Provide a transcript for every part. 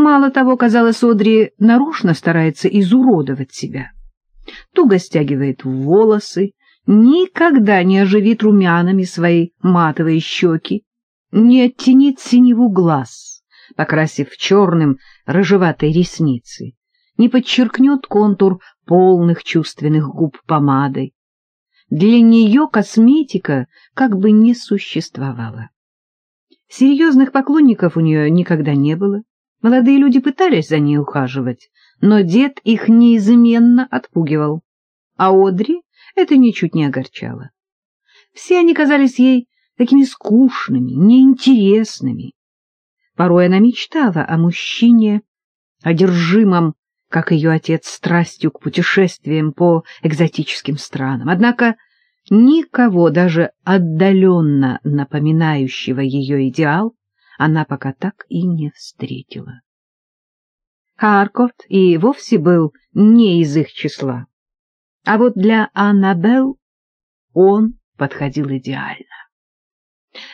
Мало того, казалось, Одри нарочно старается изуродовать себя. Туго стягивает волосы, никогда не оживит румянами свои матовые щеки, не оттенит синеву глаз, покрасив черным рыжеватой ресницы, не подчеркнет контур полных чувственных губ помадой. Для нее косметика как бы не существовала. Серьезных поклонников у нее никогда не было. Молодые люди пытались за ней ухаживать, но дед их неизменно отпугивал. А Одри это ничуть не огорчало. Все они казались ей такими скучными, неинтересными. Порой она мечтала о мужчине, одержимом, как ее отец, страстью к путешествиям по экзотическим странам. Однако никого, даже отдаленно напоминающего ее идеал, она пока так и не встретила. Харкорт и вовсе был не из их числа. А вот для Аннабелл он подходил идеально.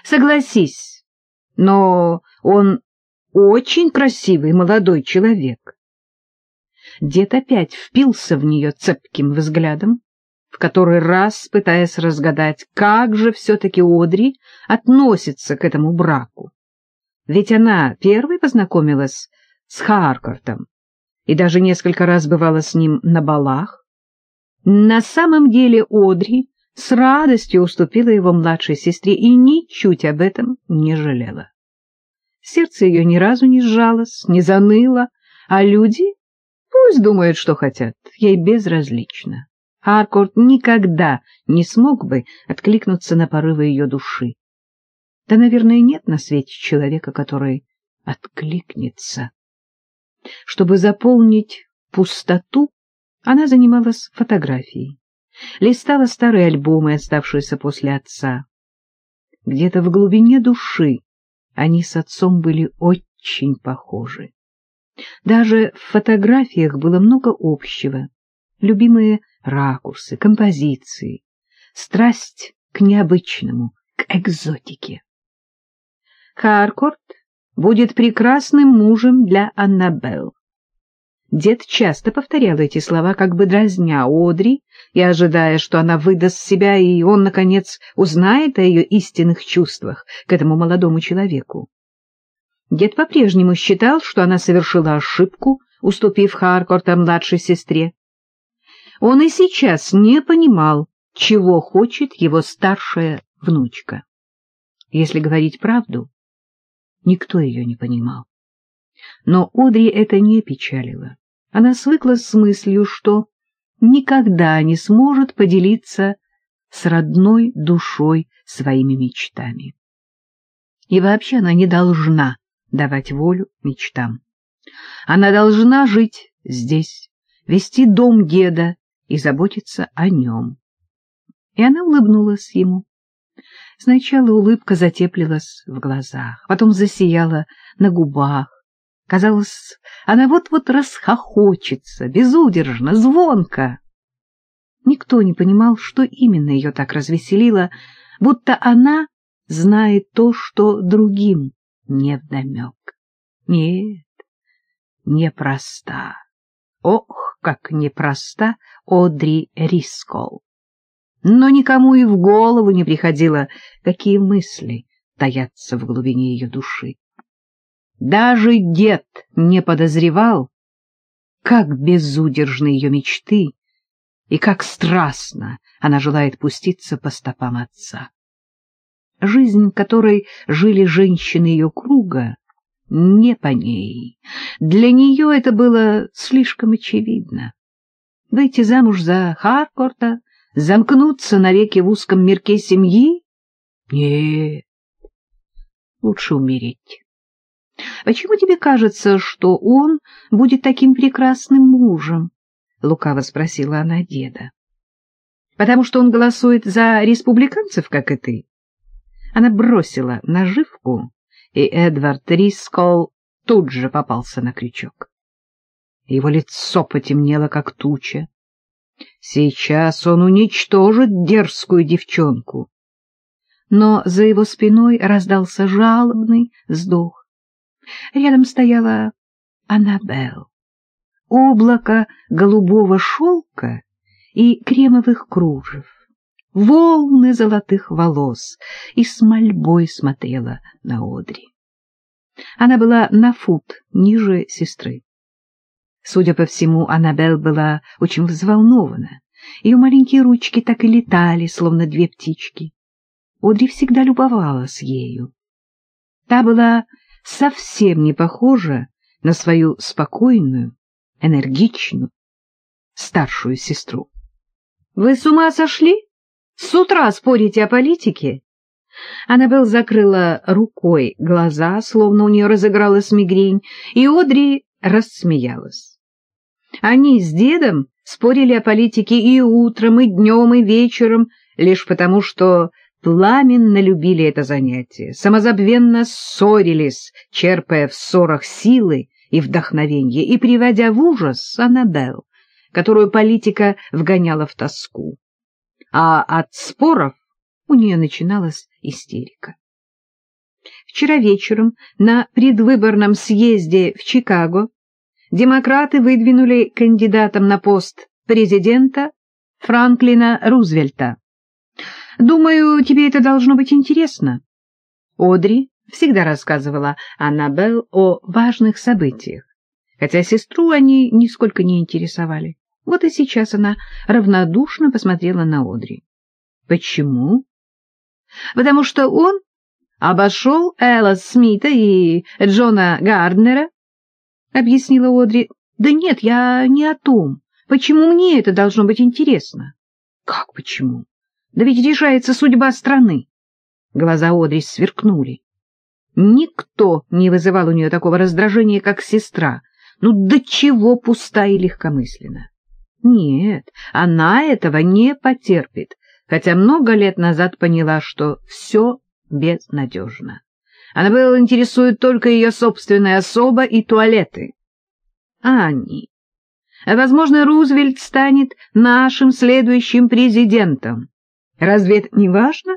Согласись, но он очень красивый молодой человек. Дед опять впился в нее цепким взглядом, в который раз пытаясь разгадать, как же все-таки Одри относится к этому браку. Ведь она первой познакомилась с Харкартом и даже несколько раз бывала с ним на балах. На самом деле Одри с радостью уступила его младшей сестре и ничуть об этом не жалела. Сердце ее ни разу не сжалось, не заныло, а люди пусть думают, что хотят, ей безразлично. Харкорт никогда не смог бы откликнуться на порывы ее души. Да, наверное, нет на свете человека, который откликнется. Чтобы заполнить пустоту, она занималась фотографией, листала старые альбомы, оставшиеся после отца. Где-то в глубине души они с отцом были очень похожи. Даже в фотографиях было много общего. Любимые ракурсы, композиции, страсть к необычному, к экзотике. Харкорт будет прекрасным мужем для Аннабелл. Дед часто повторял эти слова, как бы дразня Одри и ожидая, что она выдаст себя, и он, наконец, узнает о ее истинных чувствах к этому молодому человеку. Дед по-прежнему считал, что она совершила ошибку, уступив Харкорта младшей сестре. Он и сейчас не понимал, чего хочет его старшая внучка. Если говорить правду, Никто ее не понимал. Но Одри это не печалило. Она свыклась с мыслью, что никогда не сможет поделиться с родной душой своими мечтами. И вообще она не должна давать волю мечтам. Она должна жить здесь, вести дом деда и заботиться о нем. И она улыбнулась ему. Сначала улыбка затеплилась в глазах, потом засияла на губах. Казалось, она вот-вот расхохочется, безудержно, звонко. Никто не понимал, что именно ее так развеселило, будто она знает то, что другим невдомек. Нет, непроста. Ох, как непроста Одри Рискол но никому и в голову не приходило, какие мысли таятся в глубине ее души. Даже дед не подозревал, как безудержны ее мечты и как страстно она желает пуститься по стопам отца. Жизнь, которой жили женщины ее круга, не по ней. Для нее это было слишком очевидно. Выйти замуж за Харкорта Замкнуться навеки в узком мирке семьи? Нет, лучше умереть. Почему тебе кажется, что он будет таким прекрасным мужем? — лукаво спросила она деда. — Потому что он голосует за республиканцев, как и ты? Она бросила наживку, и Эдвард Рискол тут же попался на крючок. Его лицо потемнело, как туча. Сейчас он уничтожит дерзкую девчонку. Но за его спиной раздался жалобный вздох. Рядом стояла Аннабелл. Облако голубого шелка и кремовых кружев, волны золотых волос, и с мольбой смотрела на Одри. Она была на фут ниже сестры. Судя по всему, Аннабелл была очень взволнована. Ее маленькие ручки так и летали, словно две птички. Одри всегда любовалась ею. Та была совсем не похожа на свою спокойную, энергичную старшую сестру. — Вы с ума сошли? С утра спорите о политике? Аннабелл закрыла рукой глаза, словно у нее разыгралась мигрень, и Одри рассмеялась. Они с дедом спорили о политике и утром, и днем, и вечером, лишь потому что пламенно любили это занятие, самозабвенно ссорились, черпая в ссорах силы и вдохновенье, и приводя в ужас Аннабелл, которую политика вгоняла в тоску. А от споров у нее начиналась истерика. Вчера вечером на предвыборном съезде в Чикаго демократы выдвинули кандидатом на пост президента Франклина Рузвельта. Думаю, тебе это должно быть интересно. Одри всегда рассказывала Аннабелл о важных событиях, хотя сестру они нисколько не интересовали. Вот и сейчас она равнодушно посмотрела на Одри. Почему? Потому что он обошел Элла Смита и Джона Гарднера, — объяснила Одри. — Да нет, я не о том. Почему мне это должно быть интересно? — Как почему? Да ведь решается судьба страны. Глаза Одри сверкнули. Никто не вызывал у нее такого раздражения, как сестра. Ну, до чего пуста и легкомысленна. Нет, она этого не потерпит, хотя много лет назад поняла, что все безнадежно. Она была интересует только ее собственная особа и туалеты. А они? Возможно, Рузвельт станет нашим следующим президентом. Разве это не важно?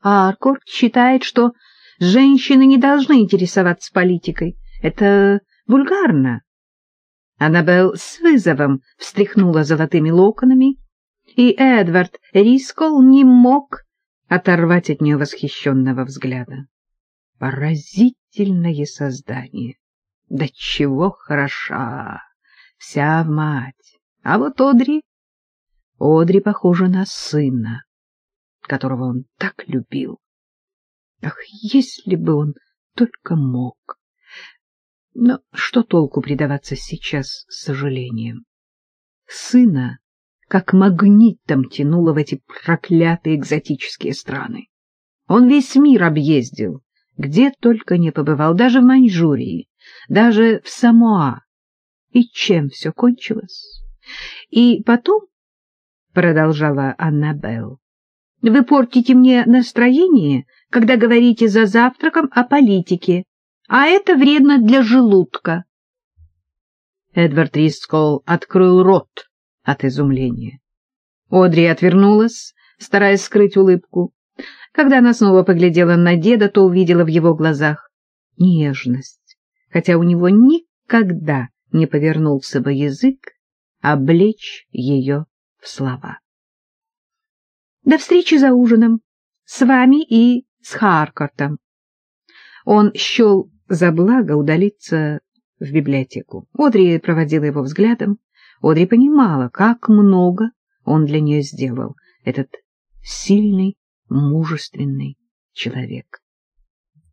Аркорт считает, что женщины не должны интересоваться политикой. Это вульгарно. Аннабелл с вызовом встряхнула золотыми локонами, и Эдвард Рискол не мог оторвать от нее восхищенного взгляда. Поразительное создание! Да чего хороша! Вся в мать! А вот Одри... Одри похожа на сына, которого он так любил. Ах, если бы он только мог! Но что толку предаваться сейчас с сожалением? Сына как магнитом тянуло в эти проклятые экзотические страны. Он весь мир объездил, где только не побывал, даже в Маньчжурии, даже в Самоа. И чем все кончилось? И потом, — продолжала Аннабелл, — вы портите мне настроение, когда говорите за завтраком о политике, а это вредно для желудка. Эдвард Рискол открыл рот от изумления. Одри отвернулась, стараясь скрыть улыбку. Когда она снова поглядела на деда, то увидела в его глазах нежность, хотя у него никогда не повернулся бы язык облечь ее в слова. До встречи за ужином с вами и с Харкартом. Он счел за благо удалиться в библиотеку. Одри проводила его взглядом. Одри понимала, как много он для нее сделал, этот сильный, мужественный человек.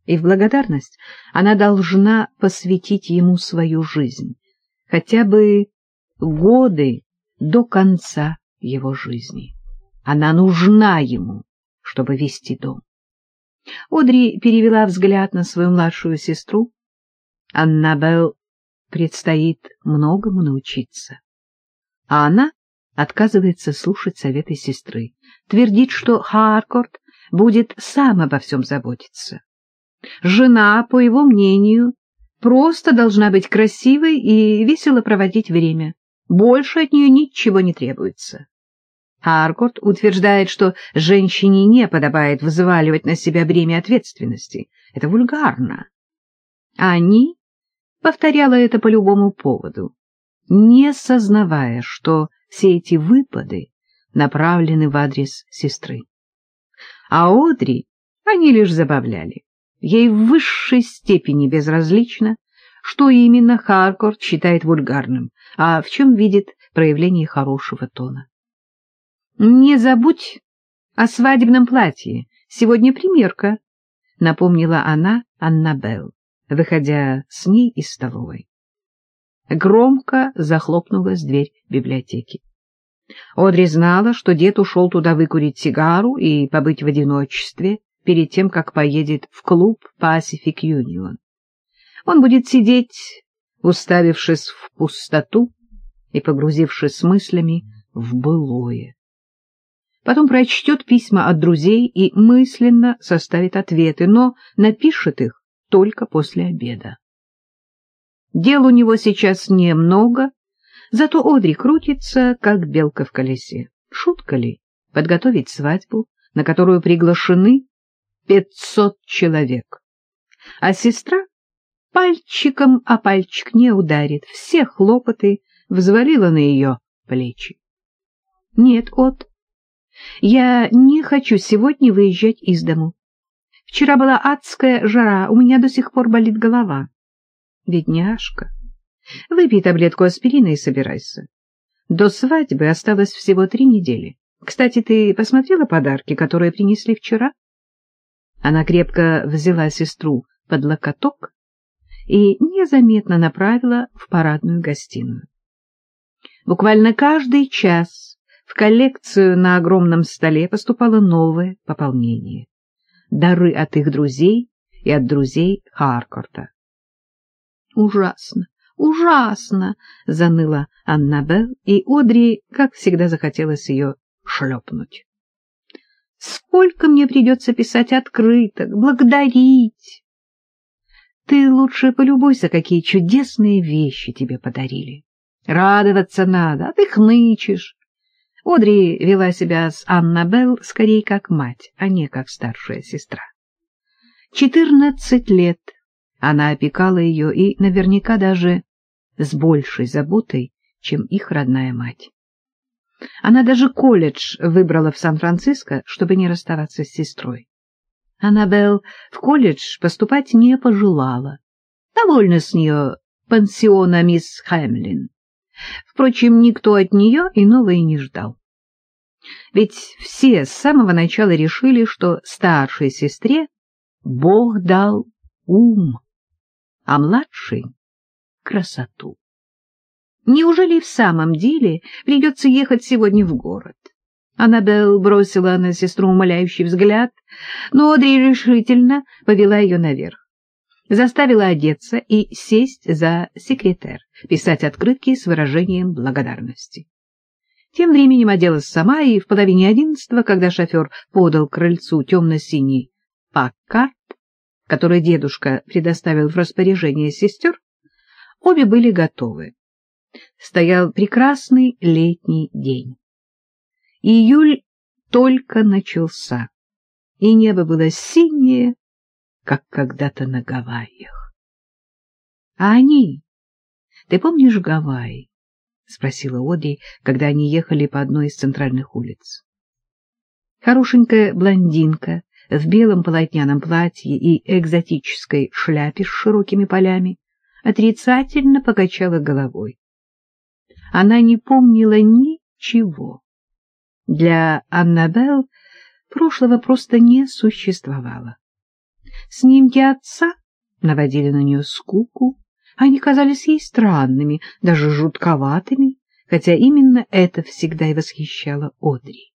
И в благодарность она должна посвятить ему свою жизнь, хотя бы годы до конца его жизни. Она нужна ему, чтобы вести дом. Одри перевела взгляд на свою младшую сестру. Аннабелл предстоит многому научиться. А она отказывается слушать советы сестры, твердит, что Харкорт будет сам обо всем заботиться. Жена, по его мнению, просто должна быть красивой и весело проводить время. Больше от нее ничего не требуется. Харкорт утверждает, что женщине не подобает взваливать на себя бремя ответственности. Это вульгарно. Они повторяла это по любому поводу, не сознавая, что все эти выпады направлены в адрес сестры. А Одри они лишь забавляли. Ей в высшей степени безразлично, что именно Харкорт считает вульгарным, а в чем видит проявление хорошего тона. «Не забудь о свадебном платье. Сегодня примерка», — напомнила она Аннабелл, выходя с ней из столовой. Громко захлопнулась дверь библиотеки. Одри знала, что дед ушел туда выкурить сигару и побыть в одиночестве перед тем, как поедет в клуб Pacific Union. Он будет сидеть, уставившись в пустоту и погрузившись мыслями в былое. Потом прочтет письма от друзей и мысленно составит ответы, но напишет их только после обеда. Дел у него сейчас немного, зато Одри крутится, как белка в колесе. Шутка ли подготовить свадьбу, на которую приглашены пятьсот человек? А сестра пальчиком о пальчик не ударит, все хлопоты взвалила на ее плечи. Нет, от я не хочу сегодня выезжать из дому. Вчера была адская жара, у меня до сих пор болит голова. Бедняжка, выпей таблетку аспирина и собирайся. До свадьбы осталось всего три недели. Кстати, ты посмотрела подарки, которые принесли вчера? Она крепко взяла сестру под локоток и незаметно направила в парадную гостиную. Буквально каждый час в коллекцию на огромном столе поступало новое пополнение. Дары от их друзей и от друзей Харкорта. «Ужасно, ужасно!» — заныла Аннабелл, и Одри, как всегда, захотелось ее шлепнуть. «Сколько мне придется писать открыток, благодарить!» «Ты лучше полюбуйся, какие чудесные вещи тебе подарили. Радоваться надо, а ты хнычешь. Одри вела себя с Аннабелл скорее как мать, а не как старшая сестра. Четырнадцать лет она опекала ее и наверняка даже с большей заботой, чем их родная мать. Она даже колледж выбрала в Сан-Франциско, чтобы не расставаться с сестрой. Аннабелл в колледж поступать не пожелала. Довольно с нее пансиона мисс Хэмлин. Впрочем, никто от нее иного и не ждал. Ведь все с самого начала решили, что старшей сестре Бог дал ум, а младшей — красоту. Неужели в самом деле придется ехать сегодня в город? Аннабелл бросила на сестру умоляющий взгляд, но Одри решительно повела ее наверх заставила одеться и сесть за секретер, писать открытки с выражением благодарности. Тем временем оделась сама, и в половине одиннадцатого, когда шофер подал крыльцу темно-синий паккарт, который дедушка предоставил в распоряжение сестер, обе были готовы. Стоял прекрасный летний день. Июль только начался, и небо было синее, как когда-то на Гавайях. — А они? Ты помнишь Гавайи? — спросила Одри, когда они ехали по одной из центральных улиц. Хорошенькая блондинка в белом полотняном платье и экзотической шляпе с широкими полями отрицательно покачала головой. Она не помнила ничего. Для Аннабелл прошлого просто не существовало. Снимки отца наводили на нее скуку, они казались ей странными, даже жутковатыми, хотя именно это всегда и восхищало Одри.